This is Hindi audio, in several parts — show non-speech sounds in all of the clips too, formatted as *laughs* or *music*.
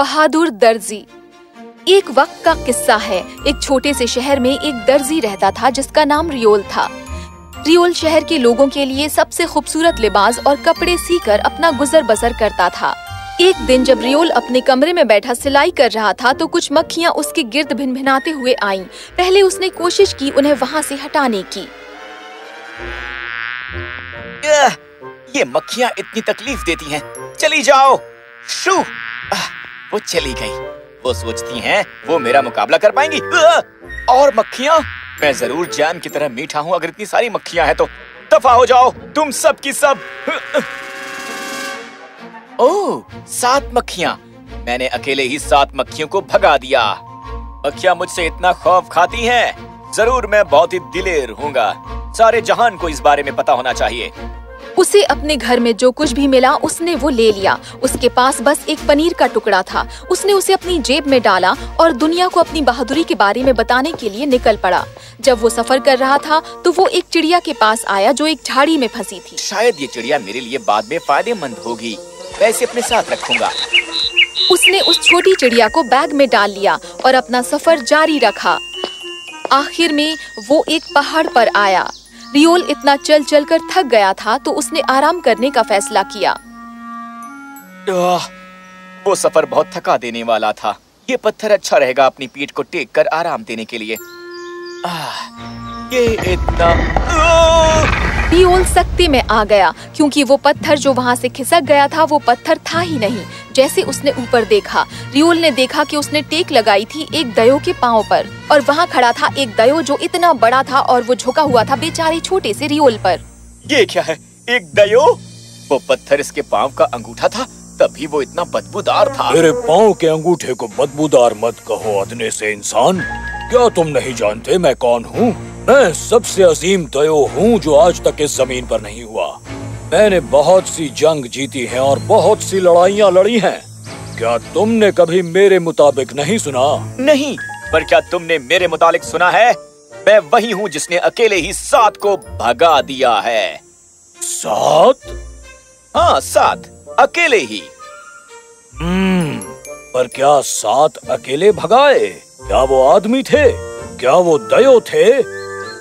बहादुर दर्जी। एक वक्त का किस्सा है। एक छोटे से शहर में एक दर्जी रहता था, जिसका नाम रियोल था। रियोल शहर के लोगों के लिए सबसे खूबसूरत लिबास और कपड़े सीकर अपना गुजर बसर करता था। एक दिन जब रियोल अपने कमरे में बैठा सिलाई कर रहा था तो कुछ मक्खियाँ उसके गिर्द भिनभिनाते हुए आईं। पहले उसने कोशिश की उन्हें वहाँ से हटाने की। ये मक्खियाँ इतनी तकलीफ़ देती हैं। चली जाओ। शू। वो चली गई। वो सोचती हैं, वो मेरा मुकाबला कर पाएँगी। और मक्खियाँ? मैं ज़रूर जैम की तरह मीठा हूँ अगर इतनी सारी मक्खियाँ हैं तो। दफ़ा हो जाओ, तुम सब की सब। ओह सात मक्खियाँ। मैंने अकेले ही सात मक्खियों को भगा दिया। मक्खियाँ मुझसे इतना खौफ खाती हैं। ज़रूर मैं बहुत ही दिलेर हूँगा। सारे जहान को इस बारे में पता होना चाहिए। उसे अपने घर में जो कुछ भी मिला उसने वो ले लिया। उसके पास बस एक पनीर का टुकड़ा था। उसने उसे अपनी जेब में डाला और दुनिया को अपनी बहादुरी के बारे में बताने के लिए निकल पड़ा। जब वो सफ़र कर रहा था तो वो एक चिड़िया के पास आया जो एक झाड़ी में फंसी थी। शायद ये चिड़िया मेरे लिए बाद में फ़ायदेमंद होगी। इसे अपने साथ रखूँगा। उसने उस छोटी चिड़िया को बैग में डाल लिया और अपना सफ़र जारी रखा। आखिर में वो एक पहाड़ पर आया। रियोल इतना चल चल कर थक गया था तो उसने आराम करने का फैसला किया। वो सफ़र बहुत थका देने वाला था। ये पत्थर अच्छा रहेगा अपनी पीठ को टेक कर आराम देने के लिए। आह, ये इतना रियोल सख्ती में आ गया क्योंकि वो पत्थर जो वहाँ से खिसक गया था वो पत्थर था ही नहीं जैसे उसने ऊपर देखा। रियोल ने देखा कि उसने टेक लगाई थी एक दयो के पाँव पर और वहाँ खड़ा था एक दयो जो इतना बड़ा था और वो झुका हुआ था बेचारे छोटे से रियोल पर। ये क्या है? एक दयो? वो पत्थर इसके पाँव का अंगूठा था तभी वो इतना बदबूदार था। मेरे पाँव के अंगूठे को बदबूदार मत कहो अदने से इंसान। क्या तुम नहीं जानते मैं कौन हूँ? मैं सबसे अजीम दयो हूँ जो आज तक इस ज़मीन पर नहीं हुआ। मैंने बहुत सी जंग जीती है और बहुत सी लड़ाइयाँ लड़ी हैं। क्या तुमने कभी मेरे मुताबिक नहीं सुना? नहीं पर क्या तुमने मेरे मुतालिक सुना है? मैं वही हूँ जिसने अकेले ही सात को भगा दिया है। सात? हाँ सात। अकेले ही। हम्म पर क्या सात अकेले भगाए? क्या वो आदमी थे? क्या वो दयो थे?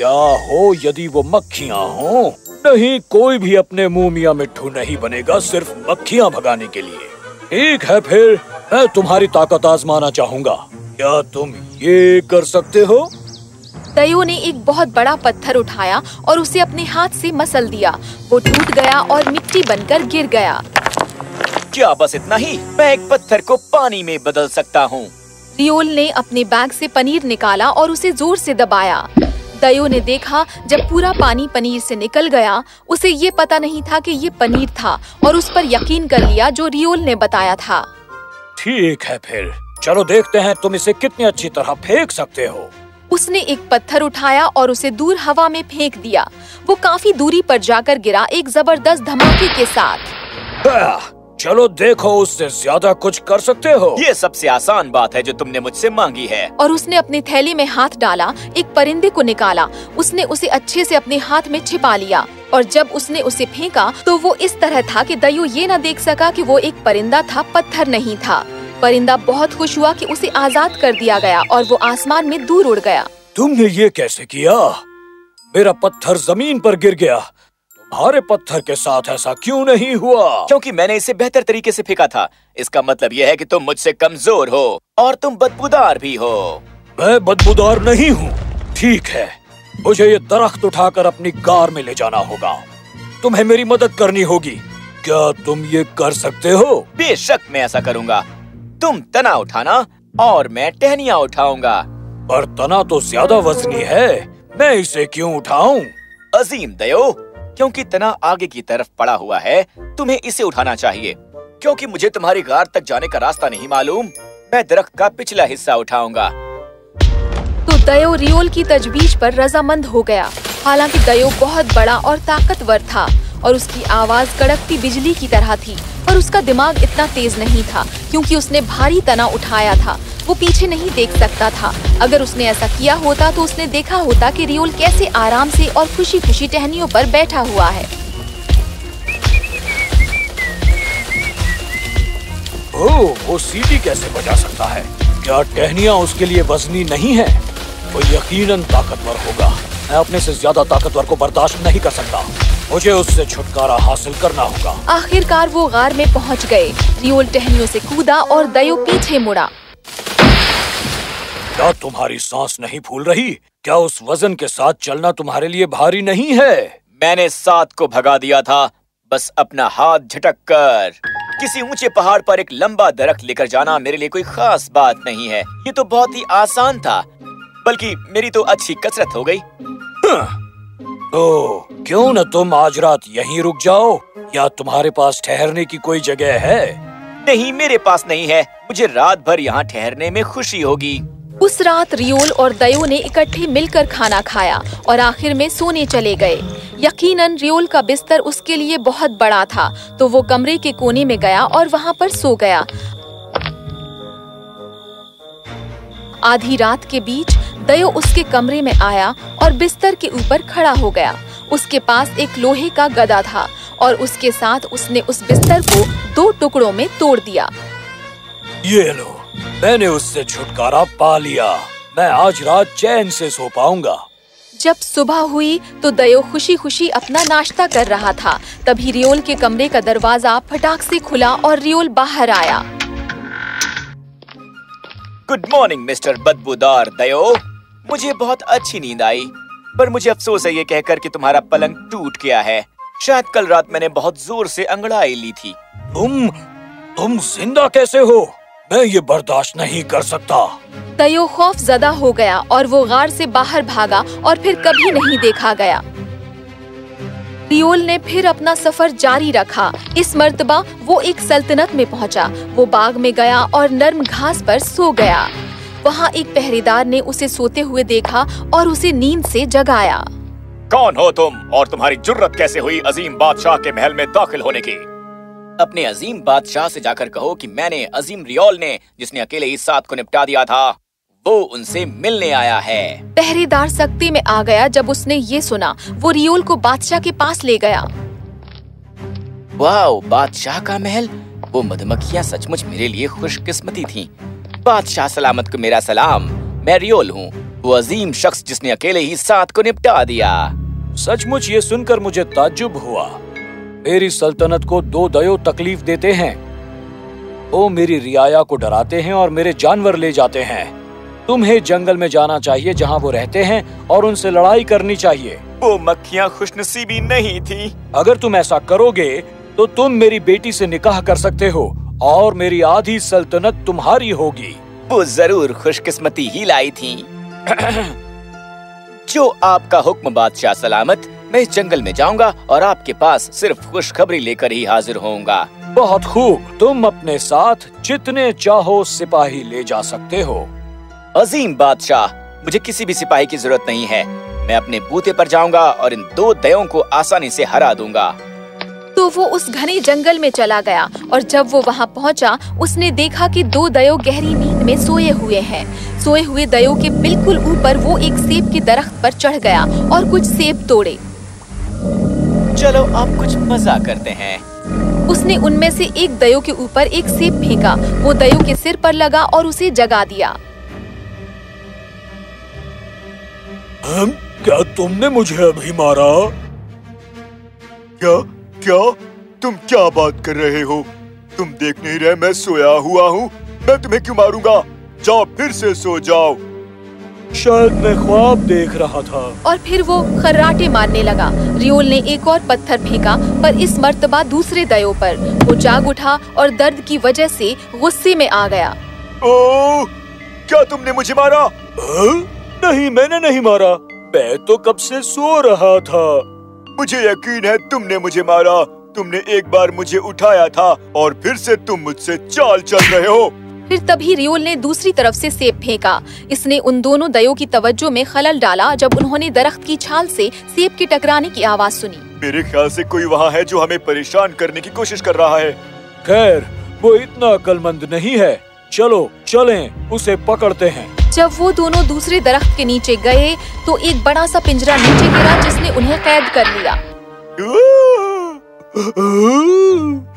क्या हो यदि वो मक्खियाँ हो? नहीं कोई भी अपने मुँह मियाँ मिट्ठू नहीं बनेगा सिर्फ़ मक्खियाँ भगाने के लिए। ठीक है फिर मैं तुम्हारी ताकत आजमाना चाहूँगा। क्या तुम ये कर सकते हो? दयो ने एक बहुत बड़ा पत्थर उठाया और उसे अपने हाथ से मसल दिया। वो टूट गया और मिट्टी बनकर गिर गया। क्या बस इतना ही? मैं एक पत्थर को पानी में बदल सकता हूँ। रियोल ने अपने बैग से पनीर निकाला और उसे ज़ोर से दबाया। दयो ने देखा जब पूरा पानी पनीर से निकल गया उसे ये पता नहीं था कि ये पनीर था और उस पर यकीन कर लिया जो रियोल ने बताया था। ठीक है फिर। चलो देखते हैं तुम इसे कितनी अच्छी तरह फेंक सकते हो। उसने एक पत्थर उठाया और उसे दूर हवा में फेंक दिया। वो काफ़ी दूरी पर जाकर गिरा एक ज़बरदस्त धमाके के साथ। चलो देखो उससे ज़्यादा कुछ कर सकते हो। ये सबसे आसान बात है जो तुमने मुझसे मांगी है। और उसने अपनी थैली में हाथ डाला एक परिंदे को निकाला। उसने उसे अच्छे से अपने हाथ में छिपा लिया। और जब उसने उसे फेंका तो वो इस तरह था कि दयो ये न देख सका कि वो एक परिंदा था पत्थर नहीं था। परिंदा बहुत खुश हुआ कि उसे आज़ाद कर दिया गया और वो आसमान में दूर उड़ गया। तुमने ये कैसे किया? मेरा पत्थर ज़मीन पर गिर गया। तुम्हारे पत्थर के साथ ऐसा क्यों नहीं हुआ? क्योंकि मैंने इसे बेहतर तरीके से फेंका था। इसका मतलब यह है कि तुम मुझसे कमज़ोर हो और तुम बदबूदार भी हो। मैं बदबूदार नहीं हूँ। ठीक है। मुझे ये दरख्त उठाकर अपनी कार में ले जाना होगा। तुम्हें मेरी मदद करनी होगी। क्या तुम ये कर सकते हो? बेशक मैं ऐसा करूँगा। तुम तना उठाना और मैं टहनिया उठाऊँगा। पर तना तो ज़्यादा वजनी है। मैं इसे क्यों उठाऊं? अजीम दयो क्योंकि तना आगे की तरफ़ पड़ा हुआ है, तुम्हें इसे उठाना चाहिए। क्योंकि मुझे तुम्हारी गार तक जाने का रास्ता नहीं मालूम, मैं दरख्त का पिछला हिस्सा उठाऊँगा। तो दयो रियोल की तजवीज पर रजामंद हो गया। हालाँकि दयो बहुत बड़ा और ताकतवर था, और उसकी आवाज़ कड़कती बिजली की तरह थी, पर उसका दिमाग इतना तेज नहीं था, क्योंकि उसने भारी तना उठाया था। वो पीछे नहीं देख सकता था। अगर उसने ऐसा किया होता तो उसने देखा होता कि रियोल कैसे आराम से और खुशी खुशी टहनियों पर बैठा हुआ है। ओह, वो सीटी कैसे बजा सकता है? क्या टहनिया उसके लिए वजनी नहीं है? वो यकीनन ताकतवर होगा। मैं अपने से ज़्यादा ताकतवर को बर्दाश्त नहीं कर सकता। मुझे उससे छुटकारा हासिल करना होगा। आखिरकार वो गार में पहुँच गए। रियोल टहनियों से कूदा और दयो पीछे मुड़ा। क्या तुम्हारी सांस नहीं फूल रही? क्या उस वज़न के साथ चलना तुम्हारे लिए भारी नहीं है? मैंने सात को भगा दिया था। बस अपना हाथ झटक कर। किसी ऊँचे पहाड़ पर एक लंबा दरख्त लेकर जाना मेरे लिए कोई खास बात नहीं है। ये तो बहुत ही आसान था। बल्कि मेरी तो अच्छी कसरत हो गई। तो क्यों न तुम आज रात यहीं रुक जाओ? या तुम्हारे पास ठहरने की कोई जगह है? नहीं मेरे पास नहीं है। मुझे रात भर यहाँ ठहरने में खुशी होगी। उस रात रियोल और दयो ने इकट्ठे मिलकर खाना खाया और आखिर में सोने चले गए। यकीनन रियोल का बिस्तर उसके लिए बहुत बड़ा था तो वो कमरे के कोने में गया और वहाँ पर सो गया। आधी रात के बीच दयो उसके कमरे में आया और बिस्तर के ऊपर खड़ा हो गया। उसके पास एक लोहे का गदा था और उसके साथ उसने उस बिस्तर को दो टुकड़ों में तोड़ दिया। ये लो मैंने उससे छुटकारा पा लिया। मैं आज रात चैन से सो पाऊँगा। जब सुबह हुई तो दयो खुशी खुशी अपना नाश्ता कर रहा था। तभी रियोल के कमरे का दरवाज़ा फटाक से खुला और रियोल बाहर आया। गुड मॉर्निंग मिस्टर बदबूदार दयो। मुझे बहुत अच्छी नींद आई पर मुझे अफसोस है ये कहकर कि तुम्हारा पलंग टूट गया है। शायद कल रात मैंने बहुत ज़ोर से अंगड़ाई ली थी। तुम तुम ज़िंदा कैसे हो? मैं ये बर्दाश्त नहीं कर सकता। दयो खौफ जदा हो गया और वो गार से बाहर भागा और फिर कभी नहीं देखा गया। रियोल ने फिर अपना सफ़र जारी रखा। इस मर्तबा वो एक सल्तनत में पहुँचा। वो बाग में गया और नर्म घास पर सो गया। वहाँ एक पहरेदार ने उसे सोते हुए देखा और उसे नींद से जगाया। कौन हो तुम और तुम्हारी जुर्रत कैसे हुई अजीम बादशाह के महल में दाखिल होने की? अपने अजीम बादशाह से जाकर कहो कि मैंने अजीम रियोल ने जिसने अकेले इस सात को निपटा दिया था वो उनसे मिलने आया है। पहरेदार सख्ती में आ गया जब उसने ये सुना वो रियोल को बादशाह के पास ले गया। वाह बादशाह का महल! वो मधुमक्खियाँ सचमुच मेरे लिए खुशकिस्मती थीं। बादशाह सलामत को मेरा सलाम। मैं रियोल हूँ। वो अजीम शख्स जिसने अकेले ही सात को निपटा दिया। सचमुच ये सुनकर मुझे ताज्जुब हुआ। मेरी सल्तनत को दो दयो तकलीफ़ देते हैं। वो मेरी रियाया को डराते हैं और मेरे जानवर ले जाते हैं। तुम्हें जंगल में जाना चाहिए जहाँ वो रहते हैं और उनसे लड़ाई करनी चाहिए। वो मक्खियाँ खुशनसीबी नहीं थी। अगर तुम ऐसा करोगे तो तुम मेरी बेटी से निकाह कर सकते हो और मेरी आधी सल्तनत तुम्हारी होगी। वो ज़रूर खुशकिस्मती ही लाई थी। *clears throat* जो आपका हुक्म बादशाह सलामत मैं इस जंगल में जाऊँगा और आपके पास सिर्फ़ खुशखबरी लेकर ही हाजिर होऊँगा। बहुत खूब। तुम अपने साथ जितने चाहो सिपाही ले जा सकते हो। अजीम बादशाह मुझे किसी भी सिपाही की ज़रूरत नहीं है। मैं अपने बूते पर जाऊँगा और इन दो दयों को आसानी से हरा दूँगा। तो वो उस घने जंगल में चला गया और जब वो वहाँ पहुँचा उसने देखा कि दो दयो गहरी नींद में सोए हुए हैं। सोए हुए दयो के बिल्कुल ऊपर वो एक सेब के दरख्त पर चढ़ गया और कुछ सेब तोड़े। चलो अब कुछ मज़ा करते हैं। उसने उनमें से एक दयो के ऊपर एक सेब फेंका। वो दयो के सिर पर लगा और उसे जगा दिया। हम? क्या तुमने मुझे अभी मारा? क्या? क्या? तुम क्या बात कर रहे हो? तुम देख नहीं रहे मैं सोया हुआ हूँ। मैं तुम्हें क्यों मारूँगा? जाओ फिर से सो जाओ। शायद मैं ख्वाब देख रहा था। और फिर वो खर्राटे मारने लगा। रियोल ने एक और पत्थर फेंका पर इस मर्तबा दूसरे दयो पर। वो जाग उठा और दर्द की वजह से गुस्से में आ गया। ओ, क्या तुमने मुझे मारा? हाँ? नहीं मैंने नहीं मारा। मैं तो कब से सो रहा था। मुझे यकीन है तुमने मुझे मारा। तुमने एक बार मुझे उठाया था और फिर से तुम मुझसे चाल चल रहे हो। फिर तभी रियोल ने दूसरी तरफ़ से सेब फेंका। इसने उन दोनों दयो की तवज्जो में खलल डाला जब उन्होंने दरख्त की छाल से सेब के टकराने की आवाज़ सुनी। मेरे ख्याल से कोई वहाँ है जो हमें परेशान करने की कोशिश कर रहा है। खैर वो इतना अकलमंद नहीं है। चलो चलें उसे पकड़ते हैं। जब वो दोनों दूसरे दरख्त के नीचे गए तो एक बड़ा सा पिंजरा नीचे गिरा जिसने उन्हें कैद कर लिया। *laughs*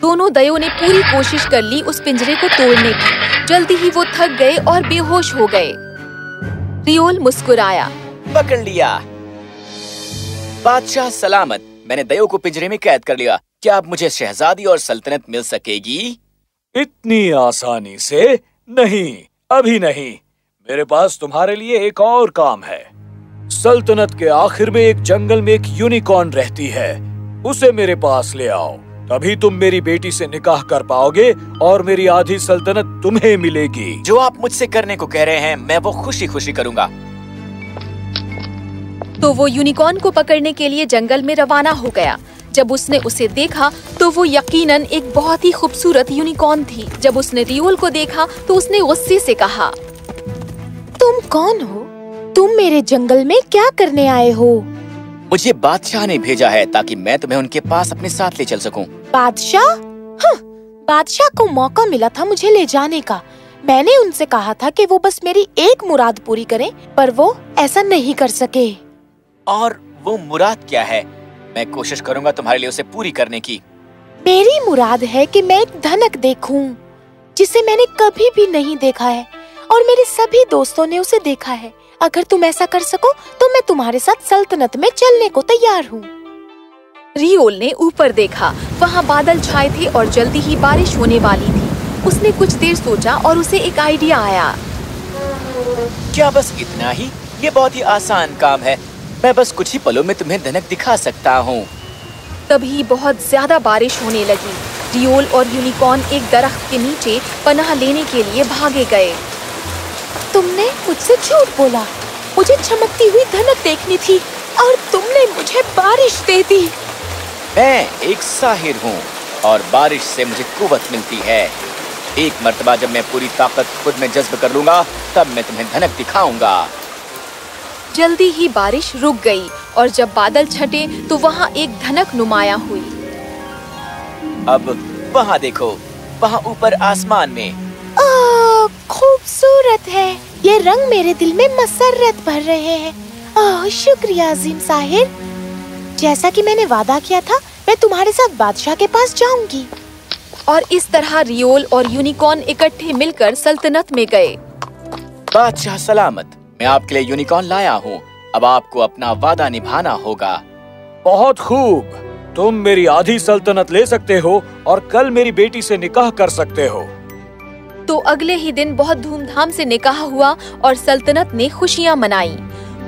दोनों दयो ने पूरी कोशिश कर ली उस पिंजरे को तोड़ने की। जल्दी ही वो थक गए और बेहोश हो गए। रियोल मुस्कुराया। पकड़ लिया। बादशाह सलामत मैंने दयो को पिंजरे में कैद कर लिया। क्या अब मुझे शहजादी और सल्तनत मिल सकेगी? इतनी आसानी से नहीं अभी नहीं। मेरे पास तुम्हारे लिए एक और काम है। सल्तनत के आखिर में एक जंगल में एक यूनिकॉर्न रहती है। उसे मेरे पास ले आओ। तभी तुम मेरी बेटी से निकाह कर पाओगे और मेरी आधी सल्तनत तुम्हें मिलेगी। जो आप मुझसे करने को कह रहे हैं मैं वो खुशी खुशी करूँगा। तो वो यूनिकॉर्न को पकड़ने के लिए जंगल में रवाना हो गया। जब उसने उसे देखा तो वो यकीनन एक बहुत ही खूबसूरत यूनिकॉर्न थी। जब उसने रियोल को देखा तो उसने गुस्से से कहा तुम कौन हो? तुम मेरे जंगल में क्या करने आए हो? मुझे बादशाह ने भेजा है ताकि मैं तुम्हें उनके पास अपने साथ ले चल सकूँ। बादशाह? हाँ, बादशाह को मौका मिला था मुझे ले जाने का। मैंने उनसे कहा था कि वो बस मेरी एक मुराद पूरी करें पर वो ऐसा नहीं कर सके। और वो मुराद क्या है? मैं कोशिश करूँगा तुम्हारे लिए उसे पूरी करने की। मेरी मुराद है कि मैं एक धनक देखूँ, जिसे मैंने कभी भी नहीं देखा है और मेरे सभी दोस्तों ने उसे देखा है। अगर तुम ऐसा कर सको तो मैं तुम्हारे साथ सल्तनत में चलने को तैयार हूँ। रियोल ने ऊपर देखा। वहाँ बादल छाए थे और जल्दी ही बारिश होने वाली थी। उसने कुछ देर सोचा और उसे एक आइडिया आया। क्या बस इतना ही? ये बहुत ही आसान काम है। मैं बस कुछ ही पलों में तुम्हें धनक दिखा सकता हूँ। तभी बहुत ज़्यादा बारिश होने लगी। रियोल और यूनिकॉर्न एक दरख्त के नीचे पनाह लेने के लिए भागे गए। मुझसे झूठ बोला। मुझे चमकती हुई धनक देखनी थी और तुमने मुझे बारिश दे दी। मैं एक साहिर हूँ और बारिश से मुझे कुवत मिलती है। एक मर्तबा जब मैं पूरी ताकत खुद में जज्ब कर लूँगा तब मैं तुम्हें धनक दिखाऊँगा। जल्दी ही बारिश रुक गई और जब बादल छटे तो वहाँ एक धनक नुमाया हुई। अब वहाँ देखो वहाँ ऊपर आसमान में। खूबसूरत है। ये रंग मेरे दिल में मसरत भर रहे हैं। ओह शुक्रिया अजीम साहिर। जैसा कि मैंने वादा किया था मैं तुम्हारे साथ बादशाह के पास जाऊँगी। और इस तरह रियोल और यूनिकॉर्न इकट्ठे मिलकर सल्तनत में गए। बादशाह सलामत मैं आपके लिए यूनिकॉर्न लाया हूँ। अब आपको अपना वादा निभाना होगा। बहुत खूब। तुम मेरी आधी सल्तनत ले सकते हो और कल मेरी बेटी से निकाह कर सकते हो। तो अगले ही दिन बहुत धूमधाम से निकाह हुआ और सल्तनत ने खुशियाँ मनाई।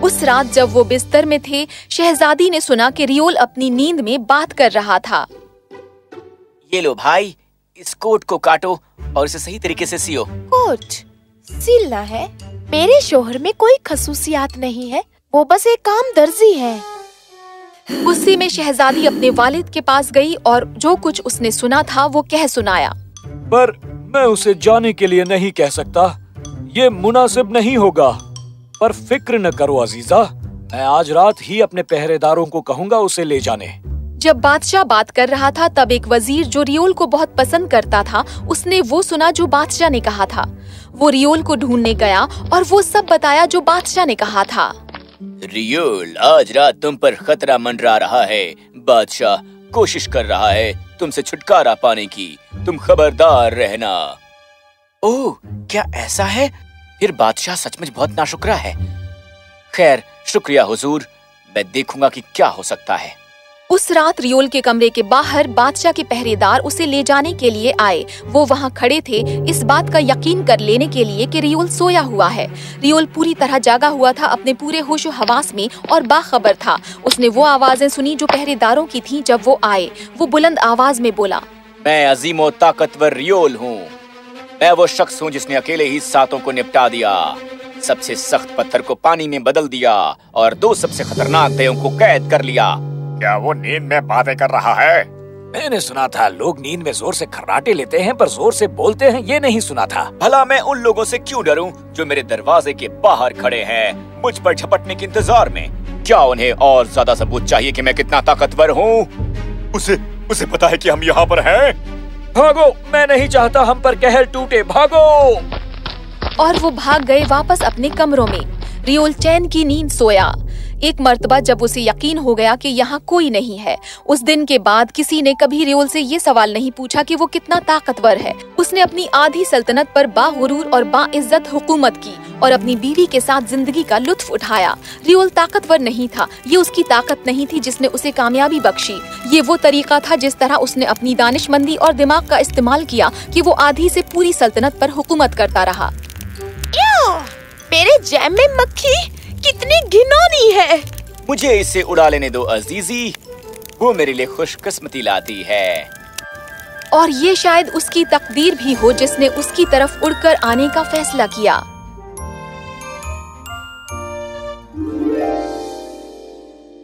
उस रात जब वो बिस्तर में थे शहजादी ने सुना कि रियोल अपनी नींद में बात कर रहा था। ये लो भाई इस कोट को काटो और इसे सही तरीके से सियो। कोट? सिलना है? मेरे शोहर में कोई खसूसियात नहीं है। वो बस एक काम दर्जी है। गुस्से में शहजादी अपने वालिद के पास गई और जो कुछ उसने सुना था वो कह सुनाया। पर मैं उसे जाने के लिए नहीं कह सकता। ये मुनासिब नहीं होगा। पर फ़िक्र न करो अजीजा मैं आज रात ही अपने पहरेदारों को कहूँगा उसे ले जाने। जब बादशाह बात कर रहा था तब एक वज़ीर जो रियोल को बहुत पसंद करता था उसने वो सुना जो बादशाह ने कहा था। वो रियोल को ढूँढने गया और वो सब बताया जो बादशाह ने कहा था। रियोल आज रात तुम पर खतरा मंडरा रहा है। बादशाह कोशिश कर रहा है तुमसे छुटकारा पाने की। तुम खबरदार रहना। ओह, क्या ऐसा है? फिर बादशाह सचमुच बहुत नाशुक्रा है। खैर, शुक्रिया, हुजूर। मैं देखूँगा कि क्या हो सकता है। उस रात रियोल के कमरे के बाहर बादशाह के पहरेदार उसे ले जाने के लिए आए। वो वहाँ खड़े थे। इस बात का यकीन कर लेने के लिए कि रियोल सोया हुआ है। रियोल पूरी तरह जागा हुआ था अपने पूरे होशो हवास में और बाखबर था। उसने वो आवाज़ें सुनी जो पहरेदारों की थी जब वो आए। वो बुलंद आवाज़ में बोला, मैं अजीम ताकतवर रियोल हूँ। मैं वो शख्स हूँ जिसने अकेले ही सातों को निपटा दिया, सबसे सख्त पत्थर को पानी में बदल दिया और दो सबसे खतरनाक दयों को कैद कर लिया। क्या वो नींद में बातें कर रहा है? मैंने सुना था लोग नींद में ज़ोर से खर्राटे लेते हैं पर ज़ोर से बोलते हैं ये नहीं सुना था। भला मैं उन लोगों से क्यों डरूं जो मेरे दरवाजे के बाहर खड़े हैं? मुझ पर झपटने के इंतज़ार में। क्या उन्हें और ज़्यादा सबूत चाहिए कि मैं कितना ताकतवर हूँ? उसे उसे पता है कि हम यहाँ पर हैं। भागो मैं नहीं चाहता हम पर कहर टूटे भागो! और वो भाग गए वापस अपने कमरों में। रियोल चैन की नींद सोया। एक मरतबा जब उसे यकीन हो गया कि यहाँ कोई नहीं है। उस दिन के बाद किसी ने कभी रियोल से ये सवाल नहीं पूछा कि वो कितना ताकतवर है। उसने अपनी आधी सल्तनत पर बागुरूर और बाइज्जत हुकूमत की और अपनी बीवी के साथ ज़िंदगी का लुत्फ उठाया। रियोल ताकतवर नहीं था। ये उसकी ताकत नहीं थी जिसने उसे कामयाबी बख्शी। ये वो तरीका था जिस तरह उसने अपनी दानिशमंदी और दिमाग का इस्तेमाल किया कि वो आधी से पूरी सल्तनत पर हुकूमत करता रहा। मेरे जैम में मक्खी? कितनी घिनौनी है। मुझे इसे उड़ा लेने दो अजीजी। वो मेरे लिए खुशकिस्मती लाती है। और ये शायद उसकी तकदीर भी हो जिसने उसकी तरफ़ उड़कर आने का फैसला किया।